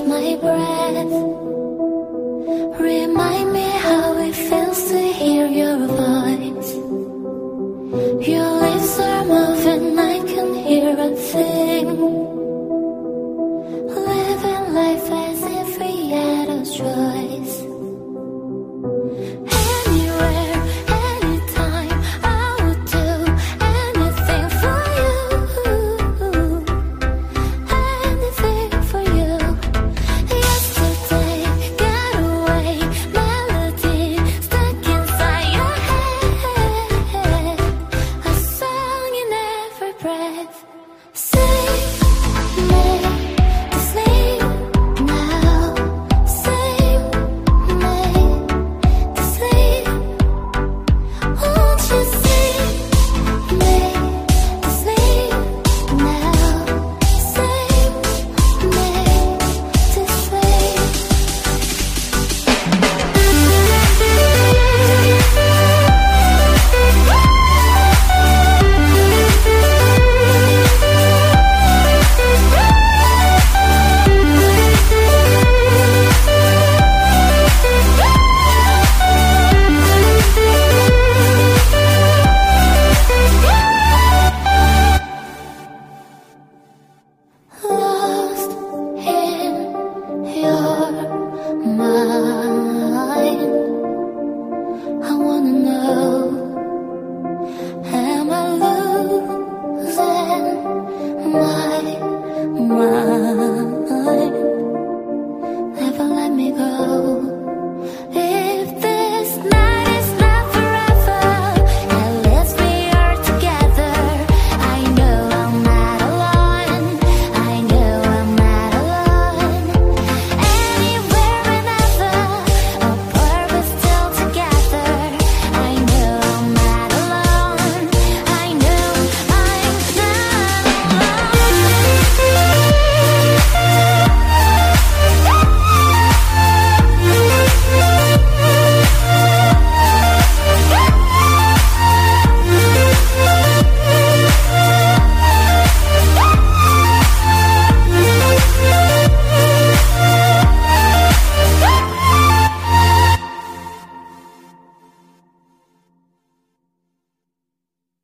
my breath. Remind me how it feels to hear your voice. Your lips are moving, I can hear a thing. mar.